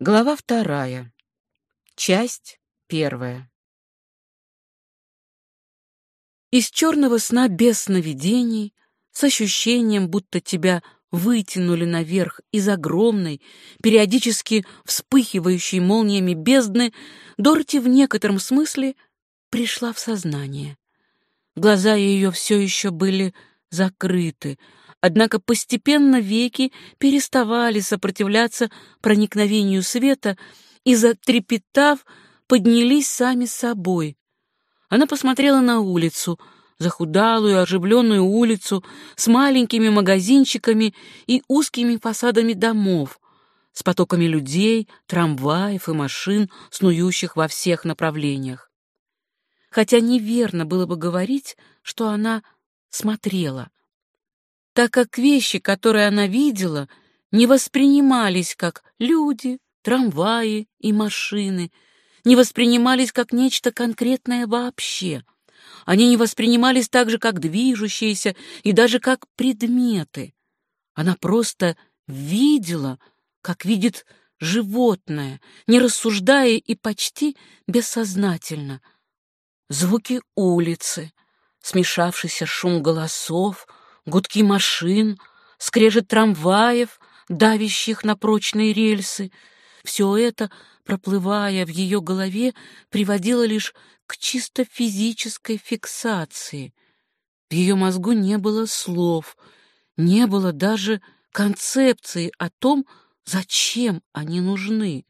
Глава вторая. Часть первая. Из черного сна без сновидений, с ощущением, будто тебя вытянули наверх из огромной, периодически вспыхивающей молниями бездны, Дороти в некотором смысле пришла в сознание. Глаза ее все еще были закрыты, Однако постепенно веки переставали сопротивляться проникновению света и, затрепетав, поднялись сами собой. Она посмотрела на улицу, захудалую, оживленную улицу с маленькими магазинчиками и узкими фасадами домов, с потоками людей, трамваев и машин, снующих во всех направлениях. Хотя неверно было бы говорить, что она смотрела так как вещи, которые она видела, не воспринимались как люди, трамваи и машины, не воспринимались как нечто конкретное вообще. Они не воспринимались так же, как движущиеся и даже как предметы. Она просто видела, как видит животное, не рассуждая и почти бессознательно. Звуки улицы, смешавшийся шум голосов — гудки машин, скрежет трамваев, давящих на прочные рельсы. Все это, проплывая в ее голове, приводило лишь к чисто физической фиксации. В ее мозгу не было слов, не было даже концепции о том, зачем они нужны.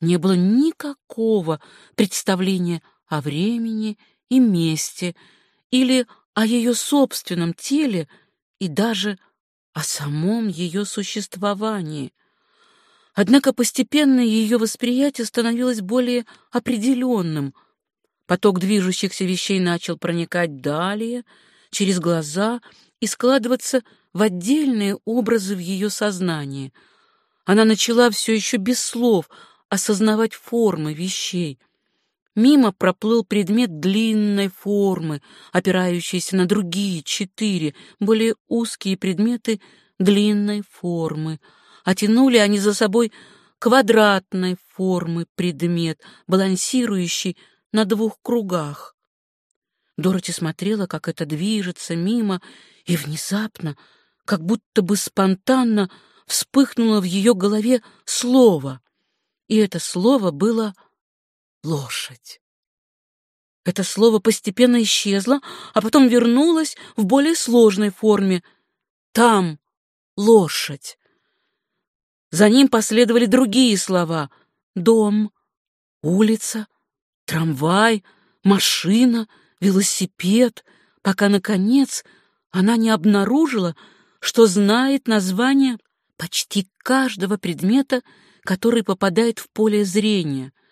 Не было никакого представления о времени и месте или о ее собственном теле, и даже о самом ее существовании. Однако постепенно ее восприятие становилось более определенным. Поток движущихся вещей начал проникать далее, через глаза и складываться в отдельные образы в ее сознании. Она начала все еще без слов осознавать формы вещей — Мимо проплыл предмет длинной формы, опирающийся на другие четыре, более узкие предметы длинной формы. А тянули они за собой квадратной формы предмет, балансирующий на двух кругах. Дороти смотрела, как это движется мимо, и внезапно, как будто бы спонтанно, вспыхнуло в ее голове слово. И это слово было лошадь. Это слово постепенно исчезло, а потом вернулось в более сложной форме. Там лошадь. За ним последовали другие слова: дом, улица, трамвай, машина, велосипед, пока наконец она не обнаружила, что знает название почти каждого предмета, который попадает в поле зрения —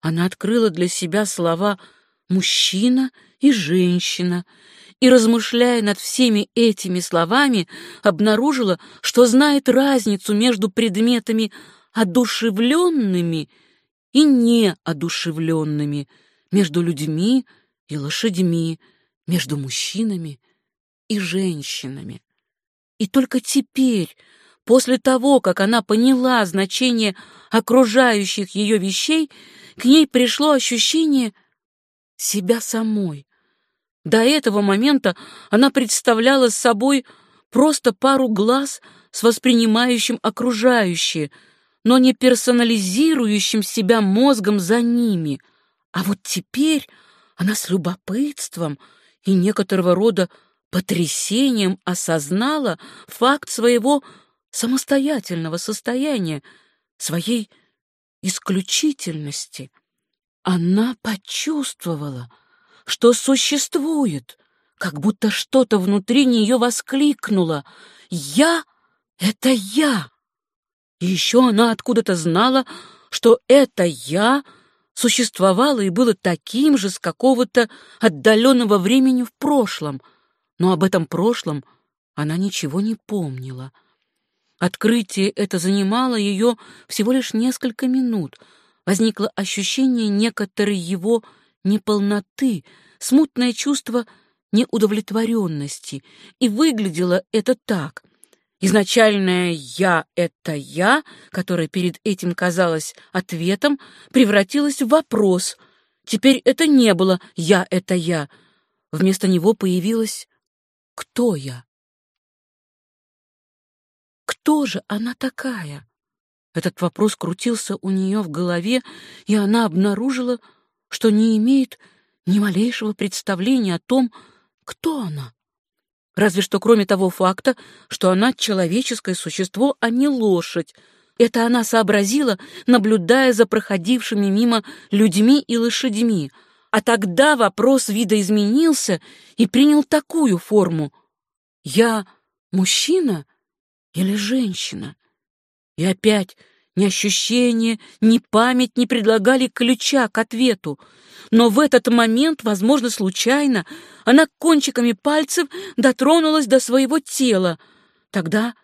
она открыла для себя слова «мужчина» и «женщина», и, размышляя над всеми этими словами, обнаружила, что знает разницу между предметами одушевленными и неодушевленными, между людьми и лошадьми, между мужчинами и женщинами. И только теперь, после того, как она поняла значение окружающих ее вещей, к ней пришло ощущение себя самой. До этого момента она представляла собой просто пару глаз с воспринимающим окружающее, но не персонализирующим себя мозгом за ними. А вот теперь она с любопытством и некоторого рода потрясением осознала факт своего самостоятельного состояния, своей исключительности. Она почувствовала, что существует, как будто что-то внутри нее воскликнуло «Я — это я!» И еще она откуда-то знала, что это «я» существовало и было таким же с какого-то отдаленного времени в прошлом, но об этом прошлом она ничего не помнила. Открытие это занимало ее всего лишь несколько минут. Возникло ощущение некоторой его неполноты, смутное чувство неудовлетворенности, и выглядело это так. Изначальное «я» — это «я», которое перед этим казалось ответом, превратилось в вопрос. Теперь это не было «я» — это «я». Вместо него появилось «кто я?». Кто же она такая? Этот вопрос крутился у нее в голове, и она обнаружила, что не имеет ни малейшего представления о том, кто она. Разве что кроме того факта, что она человеческое существо, а не лошадь. Это она сообразила, наблюдая за проходившими мимо людьми и лошадьми. А тогда вопрос видоизменился и принял такую форму. «Я мужчина или женщина?» И опять ни ощущения, ни память не предлагали ключа к ответу. Но в этот момент, возможно, случайно, она кончиками пальцев дотронулась до своего тела. Тогда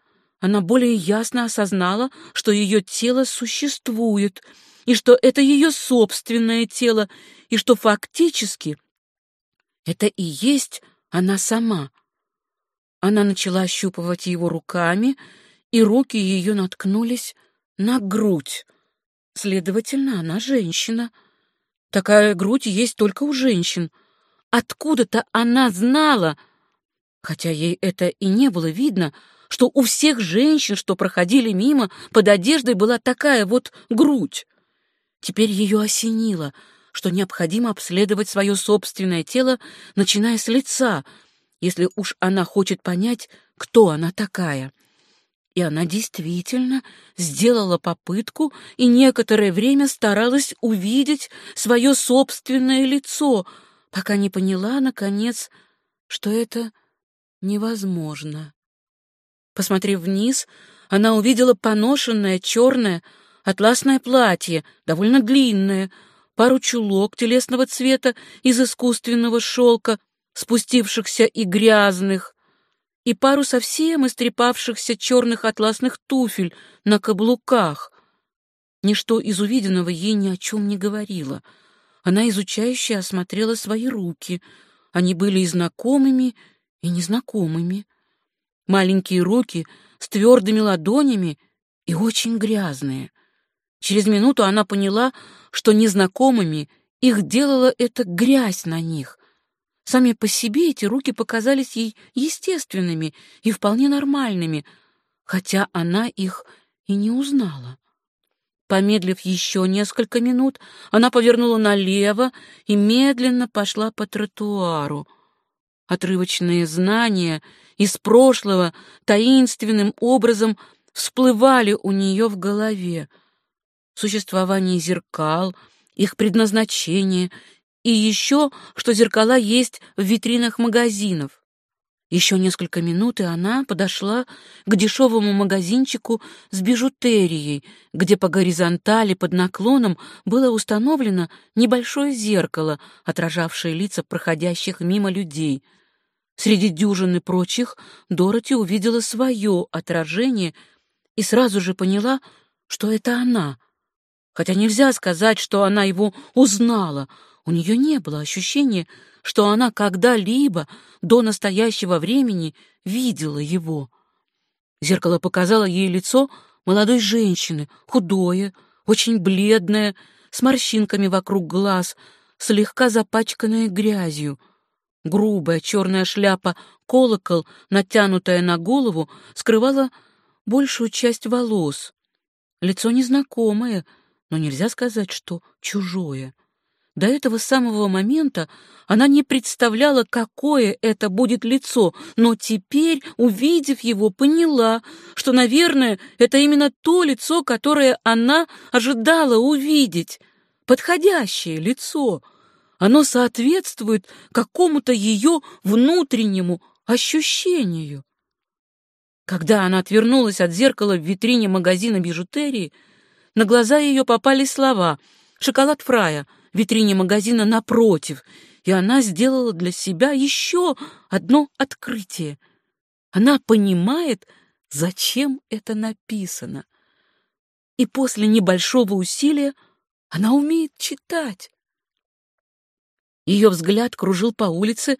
она более ясно осознала, что ее тело существует, и что это ее собственное тело, и что фактически это и есть она сама. Она начала ощупывать его руками, и руки ее наткнулись на грудь. Следовательно, она женщина. Такая грудь есть только у женщин. Откуда-то она знала, хотя ей это и не было видно, что у всех женщин, что проходили мимо, под одеждой была такая вот грудь. Теперь ее осенило, что необходимо обследовать свое собственное тело, начиная с лица, если уж она хочет понять, кто она такая. И она действительно сделала попытку и некоторое время старалась увидеть свое собственное лицо, пока не поняла, наконец, что это невозможно. Посмотрев вниз, она увидела поношенное черное атласное платье, довольно длинное, пару чулок телесного цвета из искусственного шелка, спустившихся и грязных, и пару совсем истрепавшихся черных атласных туфель на каблуках. Ничто из увиденного ей ни о чем не говорило. Она изучающе осмотрела свои руки. Они были и знакомыми, и незнакомыми. Маленькие руки с твердыми ладонями и очень грязные. Через минуту она поняла, что незнакомыми их делала эта грязь на них, Сами по себе эти руки показались ей естественными и вполне нормальными, хотя она их и не узнала. Помедлив еще несколько минут, она повернула налево и медленно пошла по тротуару. Отрывочные знания из прошлого таинственным образом всплывали у нее в голове. Существование зеркал, их предназначение и еще, что зеркала есть в витринах магазинов. Еще несколько минут, и она подошла к дешевому магазинчику с бижутерией, где по горизонтали под наклоном было установлено небольшое зеркало, отражавшее лица проходящих мимо людей. Среди дюжины прочих Дороти увидела свое отражение и сразу же поняла, что это она. Хотя нельзя сказать, что она его узнала — у нее не было ощущения, что она когда-либо до настоящего времени видела его. Зеркало показало ей лицо молодой женщины, худое, очень бледное, с морщинками вокруг глаз, слегка запачканное грязью. Грубая черная шляпа, колокол, натянутая на голову, скрывала большую часть волос. Лицо незнакомое, но нельзя сказать, что чужое. До этого самого момента она не представляла, какое это будет лицо, но теперь, увидев его, поняла, что, наверное, это именно то лицо, которое она ожидала увидеть. Подходящее лицо. Оно соответствует какому-то ее внутреннему ощущению. Когда она отвернулась от зеркала в витрине магазина бижутерии, на глаза ее попали слова «Шоколад Фрая», витрине магазина напротив, и она сделала для себя еще одно открытие. Она понимает, зачем это написано. И после небольшого усилия она умеет читать. Ее взгляд кружил по улице,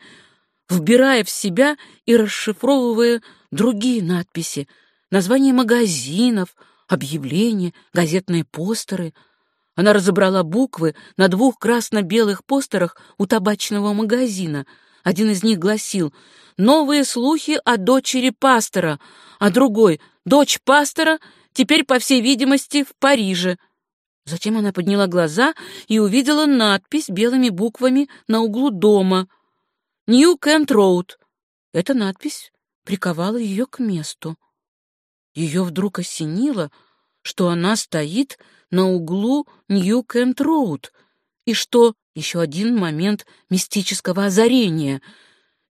вбирая в себя и расшифровывая другие надписи, названия магазинов, объявления, газетные постеры. Она разобрала буквы на двух красно-белых постерах у табачного магазина. Один из них гласил «Новые слухи о дочери пастора», а другой «Дочь пастора теперь, по всей видимости, в Париже». Затем она подняла глаза и увидела надпись белыми буквами на углу дома «Нью Кент Роуд». Эта надпись приковала ее к месту. Ее вдруг осенило, что она стоит на углу Нью Кент Роуд, и что еще один момент мистического озарения.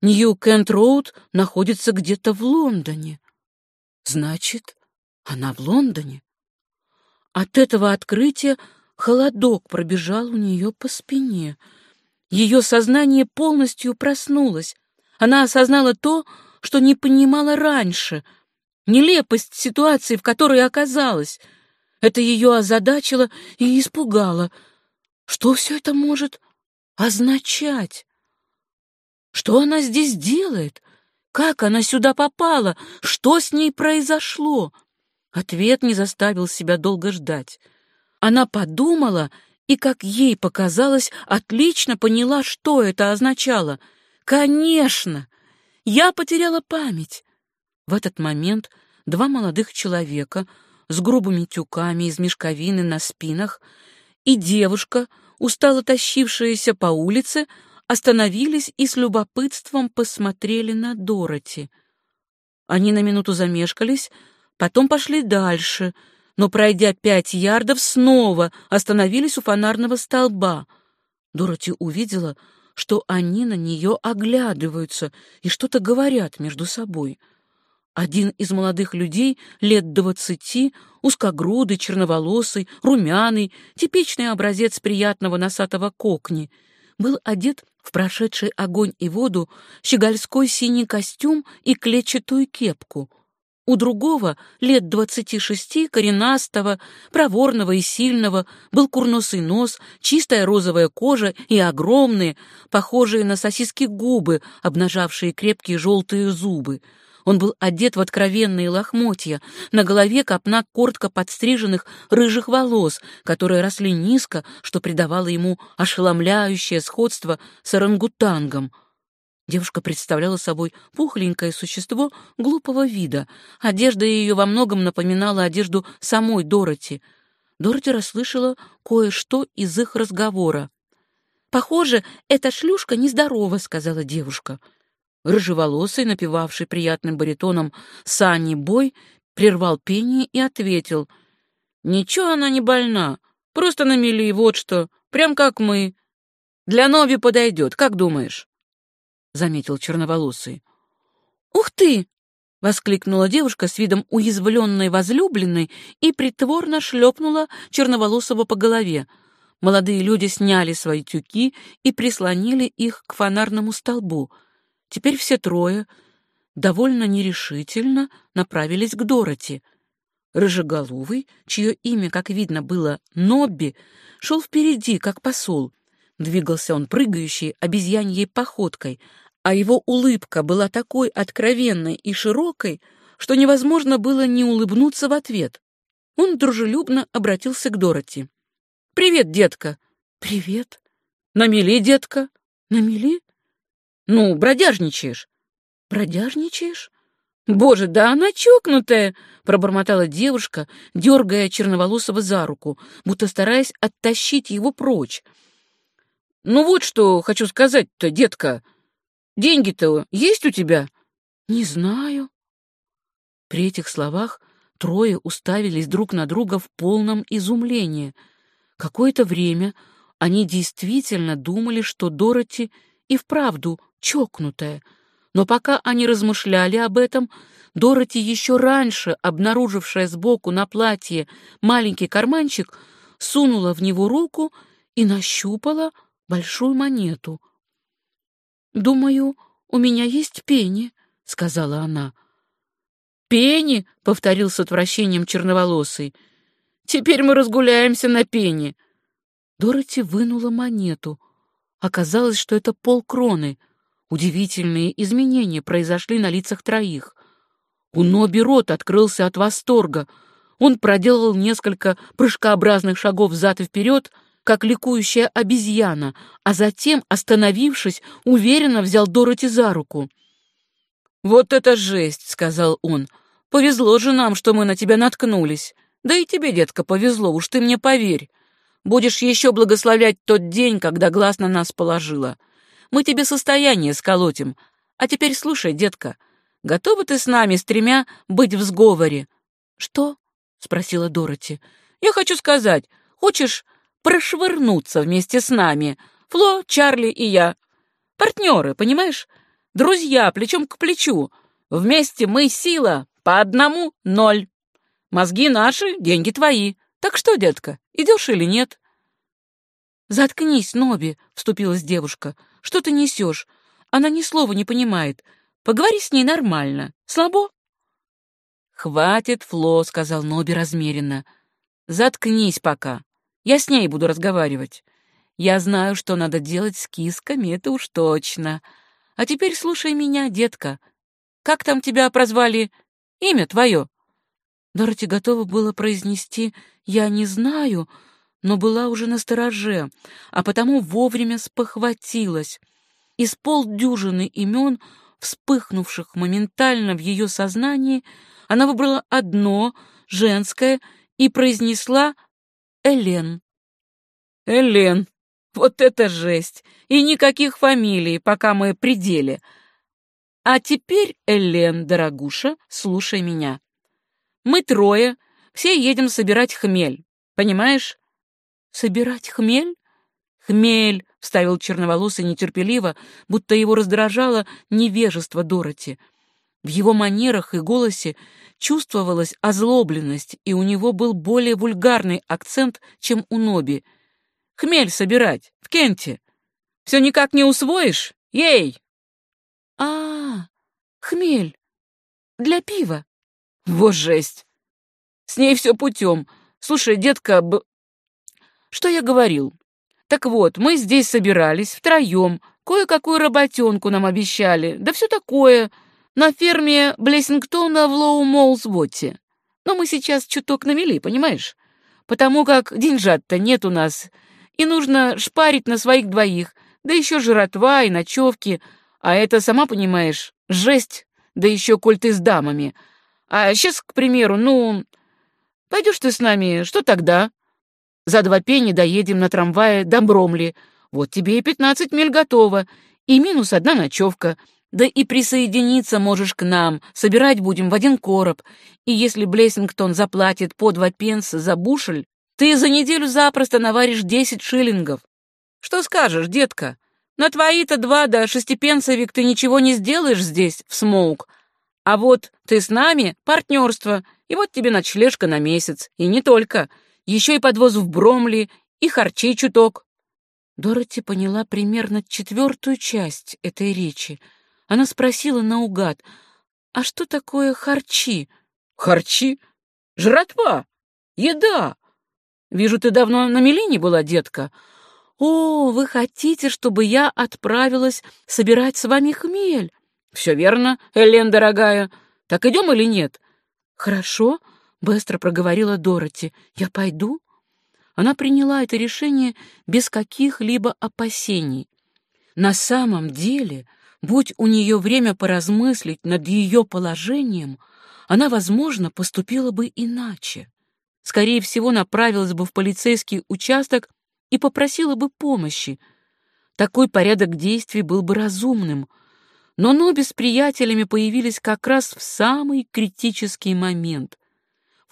Нью Кент Роуд находится где-то в Лондоне. Значит, она в Лондоне. От этого открытия холодок пробежал у нее по спине. Ее сознание полностью проснулось. Она осознала то, что не понимала раньше. Нелепость ситуации, в которой оказалась. Это ее озадачило и испугало. Что все это может означать? Что она здесь делает? Как она сюда попала? Что с ней произошло? Ответ не заставил себя долго ждать. Она подумала и, как ей показалось, отлично поняла, что это означало. «Конечно! Я потеряла память!» В этот момент два молодых человека с грубыми тюками из мешковины на спинах и девушка, устало тащившаяся по улице, остановились и с любопытством посмотрели на Дороти. Они на минуту замешкались, потом пошли дальше, но, пройдя пять ярдов, снова остановились у фонарного столба. Дороти увидела, что они на нее оглядываются и что-то говорят между собой. Один из молодых людей, лет двадцати, узкогрудый, черноволосый, румяный, типичный образец приятного носатого кокни, был одет в прошедший огонь и воду щегольской синий костюм и клетчатую кепку — у другого, лет двадцати шести, коренастого, проворного и сильного, был курносый нос, чистая розовая кожа и огромные, похожие на сосиски губы, обнажавшие крепкие желтые зубы. Он был одет в откровенные лохмотья, на голове копна коротко подстриженных рыжих волос, которые росли низко, что придавало ему ошеломляющее сходство с орангутангом — Девушка представляла собой пухленькое существо глупого вида. Одежда ее во многом напоминала одежду самой Дороти. Дороти расслышала кое-что из их разговора. «Похоже, эта шлюшка нездорова», — сказала девушка. Рыжеволосый, напевавший приятным баритоном Сани Бой, прервал пение и ответил. «Ничего она не больна, просто на мели, вот что, прям как мы. Для Нови подойдет, как думаешь?» — заметил черноволосый. «Ух ты!» — воскликнула девушка с видом уязвленной возлюбленной и притворно шлепнула черноволосого по голове. Молодые люди сняли свои тюки и прислонили их к фонарному столбу. Теперь все трое довольно нерешительно направились к Дороти. Рыжеголовый, чье имя, как видно, было Нобби, шел впереди, как посол. Двигался он прыгающей обезьяньей походкой — а его улыбка была такой откровенной и широкой, что невозможно было не улыбнуться в ответ. Он дружелюбно обратился к Дороти. «Привет, детка!» «Привет!» «На мели, детка?» «На мели?» «Ну, бродяжничаешь?» «Бродяжничаешь?» «Боже, да она чокнутая!» — пробормотала девушка, дергая черноволосого за руку, будто стараясь оттащить его прочь. «Ну вот что хочу сказать-то, детка!» Деньги-то есть у тебя? Не знаю. При этих словах трое уставились друг на друга в полном изумлении. Какое-то время они действительно думали, что Дороти и вправду чокнутая. Но пока они размышляли об этом, Дороти, еще раньше обнаружившая сбоку на платье маленький карманчик, сунула в него руку и нащупала большую монету — «Думаю, у меня есть пени», — сказала она. «Пени?» — повторил с отвращением черноволосый. «Теперь мы разгуляемся на пени». Дороти вынула монету. Оказалось, что это полкроны. Удивительные изменения произошли на лицах троих. У Ноби рот открылся от восторга. Он проделал несколько прыжкообразных шагов взад и вперед, как ликующая обезьяна, а затем, остановившись, уверенно взял Дороти за руку. «Вот это жесть!» — сказал он. «Повезло же нам, что мы на тебя наткнулись. Да и тебе, детка, повезло, уж ты мне поверь. Будешь еще благословлять тот день, когда глаз на нас положила. Мы тебе состояние сколотим. А теперь слушай, детка, готова ты с нами, с тремя, быть в сговоре?» «Что?» — спросила Дороти. «Я хочу сказать, хочешь прошвырнуться вместе с нами, Фло, Чарли и я? Партнеры, понимаешь? Друзья, плечом к плечу. Вместе мы сила, по одному — ноль. Мозги наши, деньги твои. Так что, детка, идешь или нет?» «Заткнись, Ноби», — вступилась девушка. «Что ты несешь? Она ни слова не понимает. Поговори с ней нормально. Слабо?» «Хватит, Фло», — сказал Ноби размеренно. «Заткнись пока. Я с ней буду разговаривать. Я знаю, что надо делать с кисками, это уж точно. А теперь слушай меня, детка. Как там тебя прозвали? Имя твое?» Дороти готова было произнести «я не знаю», но была уже на стороже, а потому вовремя спохватилась. Из полдюжины имен, вспыхнувших моментально в ее сознании, она выбрала одно, женское, и произнесла «Элен». «Элен», вот это жесть! И никаких фамилий, пока мы при деле. А теперь, Элен, дорогуша, слушай меня. Мы трое, все едем собирать хмель, понимаешь? Собирать хмель? Хмель, — вставил черноволосый нетерпеливо, будто его раздражало невежество Дороти. В его манерах и голосе чувствовалась озлобленность, и у него был более вульгарный акцент, чем у Ноби — Хмель собирать, в Кенте. Все никак не усвоишь? Ей!» а, -а, -а хмель. Для пива. Вот жесть. С ней все путем. Слушай, детка, б... что я говорил? Так вот, мы здесь собирались втроем, кое-какую работенку нам обещали, да все такое, на ферме Блессингтона в Лоу-Молсботте. Но мы сейчас чуток навели, понимаешь? Потому как деньжат-то нет у нас, и нужно шпарить на своих двоих, да еще жратва и ночевки, а это, сама понимаешь, жесть, да еще коль ты с дамами. А сейчас, к примеру, ну, пойдешь ты с нами, что тогда? За два пени доедем на трамвае до Бромли, вот тебе и пятнадцать миль готово, и минус одна ночевка, да и присоединиться можешь к нам, собирать будем в один короб, и если Блессингтон заплатит по два пенса за бушель, ты за неделю запросто наваришь десять шиллингов. Что скажешь, детка? На твои-то два до шестипенсовик ты ничего не сделаешь здесь, в Смоук. А вот ты с нами — партнерство, и вот тебе ночлежка на месяц. И не только. Еще и подвоз в Бромли, и харчей чуток. Дороти поняла примерно четвертую часть этой речи. Она спросила наугад, «А что такое харчи?» «Харчи? Жратва? Еда? Вижу, ты давно на Мелине была, детка. О, вы хотите, чтобы я отправилась собирать с вами хмель? Все верно, Элен, дорогая. Так идем или нет? Хорошо, быстро проговорила Дороти. Я пойду. Она приняла это решение без каких-либо опасений. На самом деле, будь у нее время поразмыслить над ее положением, она, возможно, поступила бы иначе скорее всего, направилась бы в полицейский участок и попросила бы помощи. Такой порядок действий был бы разумным. Но Ноби с приятелями появились как раз в самый критический момент.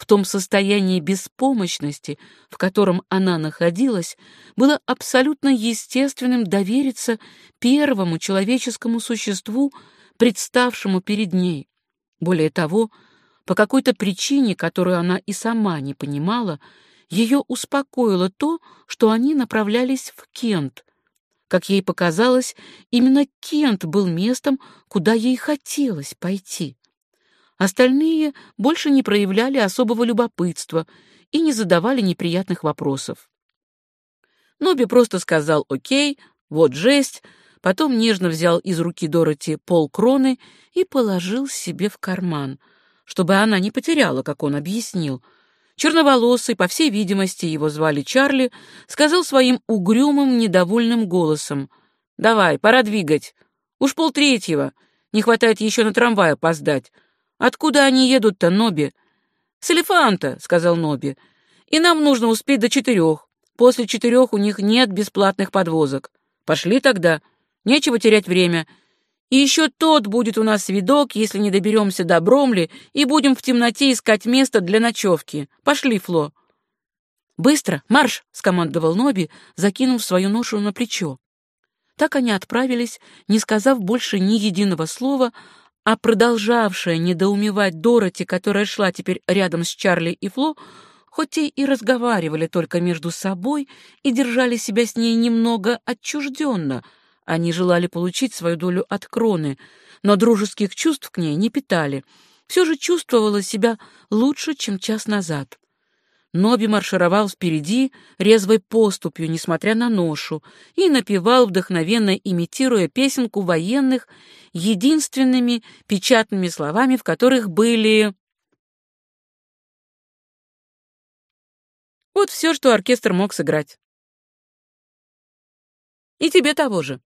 В том состоянии беспомощности, в котором она находилась, было абсолютно естественным довериться первому человеческому существу, представшему перед ней. Более того, по какой-то причине, которую она и сама не понимала, ее успокоило то, что они направлялись в Кент. Как ей показалось, именно Кент был местом, куда ей хотелось пойти. Остальные больше не проявляли особого любопытства и не задавали неприятных вопросов. Ноби просто сказал «Окей, вот жесть», потом нежно взял из руки Дороти полкроны и положил себе в карман — чтобы она не потеряла, как он объяснил. Черноволосый, по всей видимости, его звали Чарли, сказал своим угрюмым, недовольным голосом. «Давай, пора двигать. Уж полтретьего. Не хватает еще на трамвай опоздать. Откуда они едут-то, Ноби?» «С элефанта», — сказал Ноби. «И нам нужно успеть до четырех. После четырех у них нет бесплатных подвозок. Пошли тогда. Нечего терять время. И еще тот будет у нас видок, если не доберемся до Бромли и будем в темноте искать место для ночевки. Пошли, Фло». «Быстро, марш!» — скомандовал Ноби, закинув свою ношу на плечо. Так они отправились, не сказав больше ни единого слова, а продолжавшая недоумевать Дороти, которая шла теперь рядом с Чарли и Фло, хоть и, и разговаривали только между собой и держали себя с ней немного отчужденно. Они желали получить свою долю от кроны, но дружеских чувств к ней не питали. Все же чувствовала себя лучше, чем час назад. Ноби маршировал впереди резвой поступью, несмотря на ношу, и напевал, вдохновенно имитируя песенку военных, единственными печатными словами, в которых были Вот все, что оркестр мог сыграть. И тебе того же.